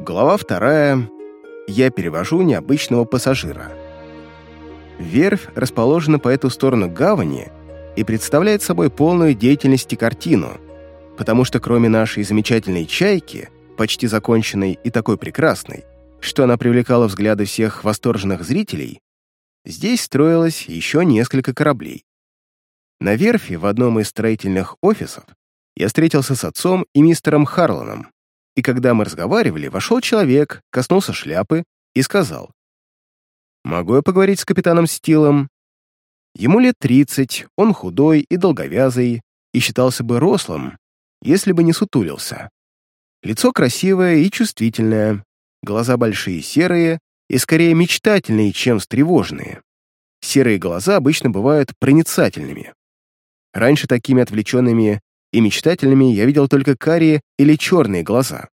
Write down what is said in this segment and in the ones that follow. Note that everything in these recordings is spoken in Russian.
Глава вторая. Я перевожу необычного пассажира. Верфь расположена по эту сторону гавани и представляет собой полную деятельность и картину, потому что кроме нашей замечательной «Чайки», почти законченной и такой прекрасной, что она привлекала взгляды всех восторженных зрителей, здесь строилось еще несколько кораблей. На верфи в одном из строительных офисов я встретился с отцом и мистером Харланом, и когда мы разговаривали, вошел человек, коснулся шляпы и сказал, «Могу я поговорить с капитаном Стилом?» Ему лет тридцать, он худой и долговязый, и считался бы рослым, если бы не сутулился. Лицо красивое и чувствительное, глаза большие серые и скорее мечтательные, чем встревоженные. Серые глаза обычно бывают проницательными. Раньше такими отвлеченными и мечтательными я видел только карие или черные глаза.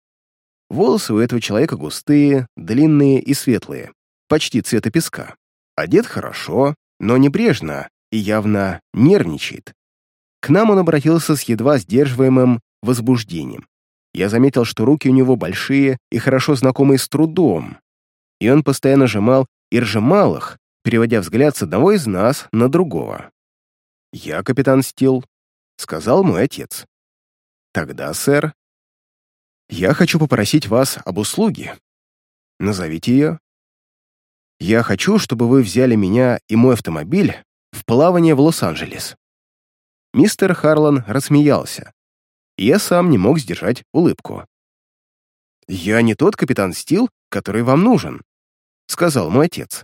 Волосы у этого человека густые, длинные и светлые, почти цвета песка. Одет хорошо, но небрежно и явно нервничает. К нам он обратился с едва сдерживаемым возбуждением. Я заметил, что руки у него большие и хорошо знакомые с трудом, и он постоянно сжимал и разжимал их, переводя взгляд с одного из нас на другого. «Я капитан Стил», — сказал мой отец. «Тогда, сэр, я хочу попросить вас об услуге. Назовите ее. Я хочу, чтобы вы взяли меня и мой автомобиль в плавание в Лос-Анджелес». Мистер Харлан рассмеялся, я сам не мог сдержать улыбку. «Я не тот капитан Стил, который вам нужен», — сказал мой отец.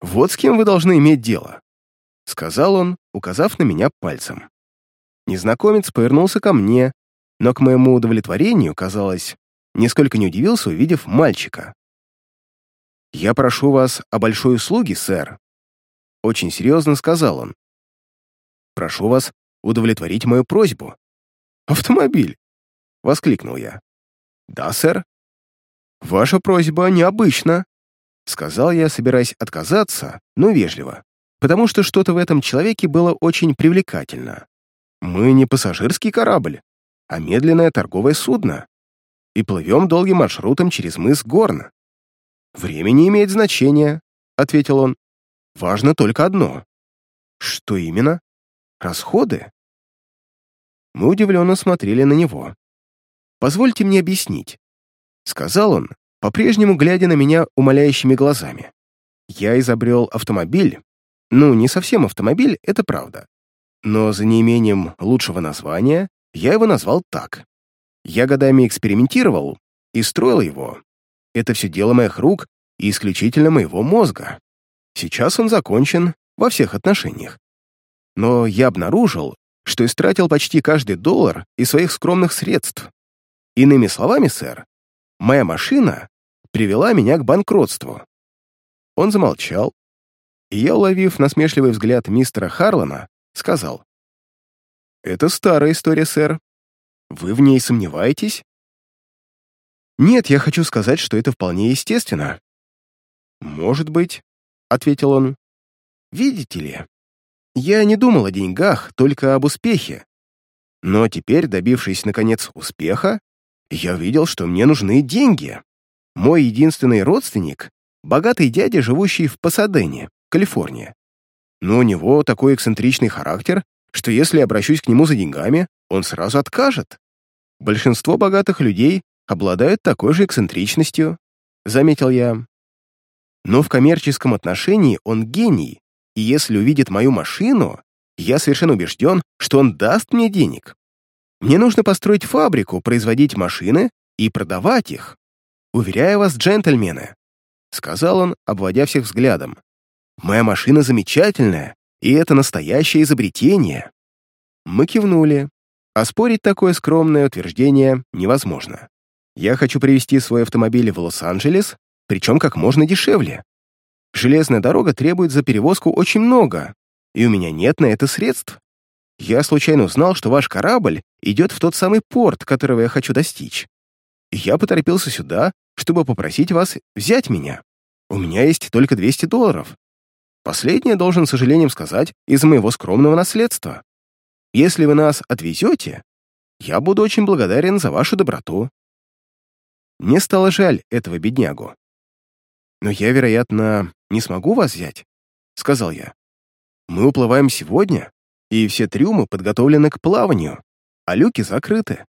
«Вот с кем вы должны иметь дело», — сказал он, указав на меня пальцем. Незнакомец повернулся ко мне, но к моему удовлетворению, казалось, нисколько не удивился, увидев мальчика. «Я прошу вас о большой услуге, сэр», — очень серьезно сказал он. «Прошу вас удовлетворить мою просьбу». «Автомобиль!» — воскликнул я. «Да, сэр». «Ваша просьба необычна», — сказал я, собираясь отказаться, но вежливо, потому что что-то в этом человеке было очень привлекательно. Мы не пассажирский корабль, а медленное торговое судно. И плывем долгим маршрутом через мыс Горн. «Время не имеет значения», — ответил он. «Важно только одно». «Что именно? Расходы?» Мы удивленно смотрели на него. «Позвольте мне объяснить», — сказал он, по-прежнему глядя на меня умоляющими глазами. «Я изобрел автомобиль. Ну, не совсем автомобиль, это правда но за неимением лучшего названия я его назвал так. Я годами экспериментировал и строил его. Это все дело моих рук и исключительно моего мозга. Сейчас он закончен во всех отношениях. Но я обнаружил, что истратил почти каждый доллар из своих скромных средств. Иными словами, сэр, моя машина привела меня к банкротству. Он замолчал, и я, уловив насмешливый взгляд мистера Харлана, сказал. «Это старая история, сэр. Вы в ней сомневаетесь?» «Нет, я хочу сказать, что это вполне естественно». «Может быть», — ответил он. «Видите ли, я не думал о деньгах, только об успехе. Но теперь, добившись, наконец, успеха, я видел, что мне нужны деньги. Мой единственный родственник — богатый дядя, живущий в Пасадене, Калифорния но у него такой эксцентричный характер, что если обращусь к нему за деньгами, он сразу откажет. Большинство богатых людей обладают такой же эксцентричностью, заметил я. Но в коммерческом отношении он гений, и если увидит мою машину, я совершенно убежден, что он даст мне денег. Мне нужно построить фабрику, производить машины и продавать их. Уверяю вас, джентльмены, — сказал он, обводя всех взглядом. Моя машина замечательная, и это настоящее изобретение». Мы кивнули. А спорить такое скромное утверждение невозможно. Я хочу привезти свой автомобиль в Лос-Анджелес, причем как можно дешевле. Железная дорога требует за перевозку очень много, и у меня нет на это средств. Я случайно узнал, что ваш корабль идет в тот самый порт, которого я хочу достичь. Я поторопился сюда, чтобы попросить вас взять меня. У меня есть только 200 долларов. Последнее должен, с сожалением сказать, из моего скромного наследства. Если вы нас отвезете, я буду очень благодарен за вашу доброту». Мне стало жаль этого беднягу. «Но я, вероятно, не смогу вас взять», — сказал я. «Мы уплываем сегодня, и все трюмы подготовлены к плаванию, а люки закрыты.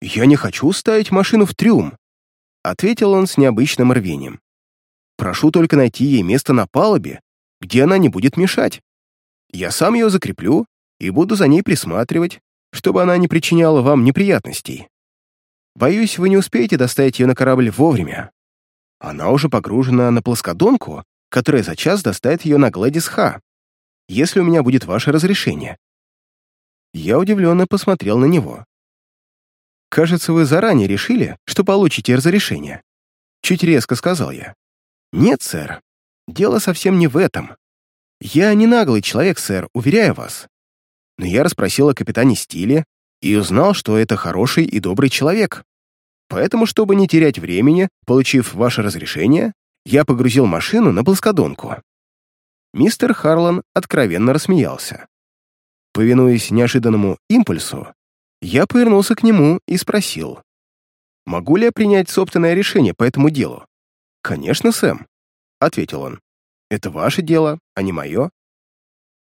Я не хочу ставить машину в трюм», — ответил он с необычным рвением. «Прошу только найти ей место на палубе, где она не будет мешать. Я сам ее закреплю и буду за ней присматривать, чтобы она не причиняла вам неприятностей. Боюсь, вы не успеете доставить ее на корабль вовремя. Она уже погружена на плоскодонку, которая за час доставит ее на Гладис Ха, если у меня будет ваше разрешение». Я удивленно посмотрел на него. «Кажется, вы заранее решили, что получите разрешение», — чуть резко сказал я. «Нет, сэр, дело совсем не в этом. Я не наглый человек, сэр, уверяю вас. Но я расспросил о капитане Стиле и узнал, что это хороший и добрый человек. Поэтому, чтобы не терять времени, получив ваше разрешение, я погрузил машину на плоскодонку. Мистер Харлан откровенно рассмеялся. Повинуясь неожиданному импульсу, я повернулся к нему и спросил, «Могу ли я принять собственное решение по этому делу?» «Конечно, Сэм», — ответил он. «Это ваше дело, а не мое».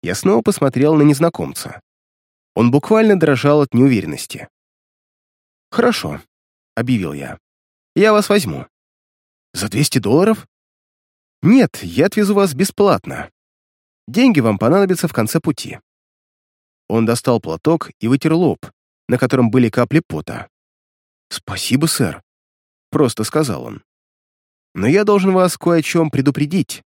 Я снова посмотрел на незнакомца. Он буквально дрожал от неуверенности. «Хорошо», — объявил я. «Я вас возьму». «За 200 долларов?» «Нет, я отвезу вас бесплатно. Деньги вам понадобятся в конце пути». Он достал платок и вытер лоб, на котором были капли пота. «Спасибо, сэр», — просто сказал он. «Но я должен вас кое о чем предупредить.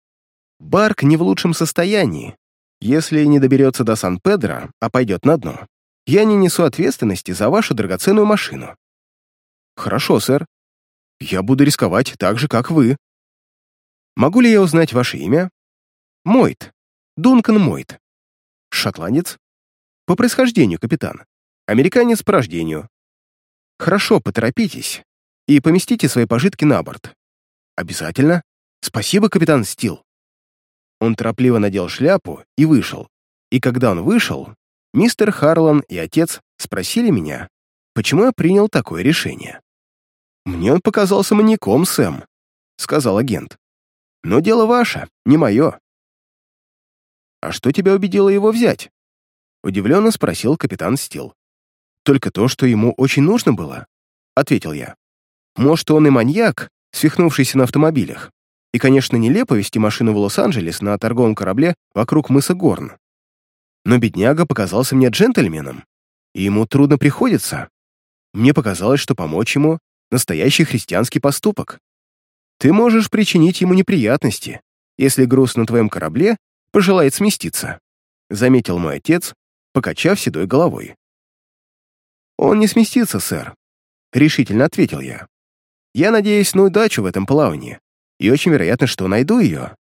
Барк не в лучшем состоянии, если не доберется до Сан-Педро, а пойдет на дно, я не несу ответственности за вашу драгоценную машину. Хорошо, сэр. Я буду рисковать так же, как вы. Могу ли я узнать ваше имя? Мойт. Дункан Мойт. Шотландец? По происхождению, капитан. Американец по рождению. Хорошо, поторопитесь и поместите свои пожитки на борт. Обязательно. Спасибо, капитан Стил. Он торопливо надел шляпу и вышел. И когда он вышел, мистер Харлан и отец спросили меня, почему я принял такое решение. «Мне он показался маньяком, Сэм», — сказал агент. «Но дело ваше, не мое». «А что тебя убедило его взять?» — удивленно спросил капитан Стил. «Только то, что ему очень нужно было», — ответил я. «Может, он и маньяк, свихнувшийся на автомобилях, и, конечно, нелепо вести машину в Лос-Анджелес на торговом корабле вокруг мыса Горн. Но бедняга показался мне джентльменом, и ему трудно приходится. Мне показалось, что помочь ему — настоящий христианский поступок. Ты можешь причинить ему неприятности, если груз на твоем корабле пожелает сместиться», — заметил мой отец, покачав седой головой. «Он не сместится, сэр», — решительно ответил я. «Я надеюсь на удачу в этом плавании и очень вероятно, что найду ее.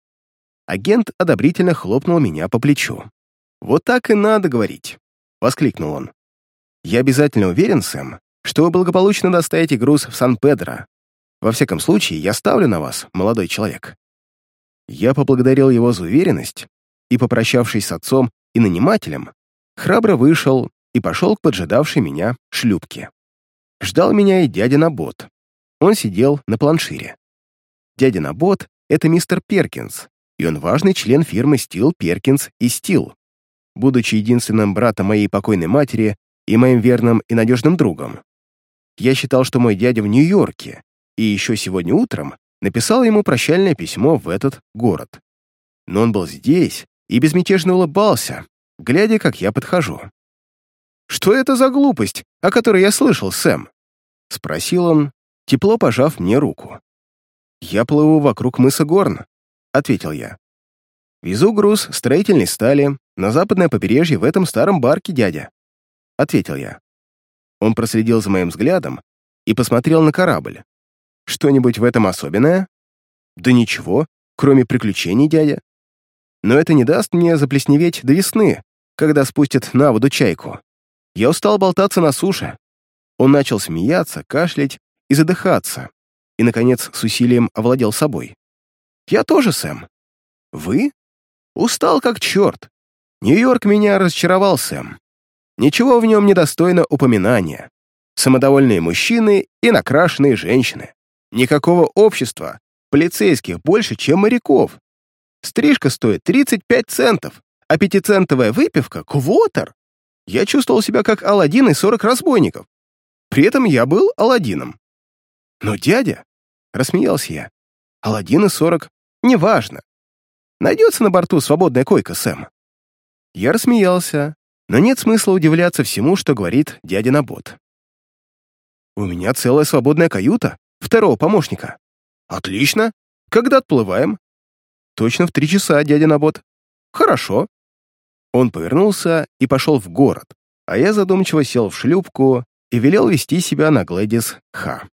Агент одобрительно хлопнул меня по плечу. «Вот так и надо говорить», — воскликнул он. «Я обязательно уверен, Сэм, что вы благополучно доставите груз в Сан-Педро. Во всяком случае, я ставлю на вас, молодой человек». Я поблагодарил его за уверенность и, попрощавшись с отцом и нанимателем, храбро вышел и пошел к поджидавшей меня шлюпке. Ждал меня и дядя Набот. Он сидел на планшире. Дядя Набот — это мистер Перкинс, и он важный член фирмы Стил, Перкинс и Стил. Будучи единственным братом моей покойной матери и моим верным и надежным другом. Я считал, что мой дядя в Нью-Йорке, и еще сегодня утром написал ему прощальное письмо в этот город. Но он был здесь и безмятежно улыбался, глядя, как я подхожу. «Что это за глупость, о которой я слышал, Сэм?» — спросил он, тепло пожав мне руку. «Я плыву вокруг мыса Горн», — ответил я. «Везу груз строительной стали на западное побережье в этом старом барке, дядя», — ответил я. Он проследил за моим взглядом и посмотрел на корабль. «Что-нибудь в этом особенное?» «Да ничего, кроме приключений, дядя. Но это не даст мне заплесневеть до весны, когда спустят на воду чайку. Я устал болтаться на суше». Он начал смеяться, кашлять и задыхаться, и, наконец, с усилием овладел собой. «Я тоже, Сэм». «Вы?» «Устал как черт. Нью-Йорк меня разочаровал, Сэм. Ничего в нем не достойно упоминания. Самодовольные мужчины и накрашенные женщины. Никакого общества. Полицейских больше, чем моряков. Стрижка стоит 35 центов, а пятицентовая выпивка — квотер. Я чувствовал себя как Аладдин и 40 разбойников. При этом я был Аладдином. Но дядя, — рассмеялся я, — Аладдин и 40 — неважно. Найдется на борту свободная койка, Сэм. Я рассмеялся, но нет смысла удивляться всему, что говорит дядя Набот. «У меня целая свободная каюта, второго помощника». «Отлично. Когда отплываем?» «Точно в три часа, дядя Набот». «Хорошо». Он повернулся и пошел в город, а я задумчиво сел в шлюпку и велел вести себя на Глэдис Ха.